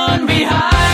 on behind.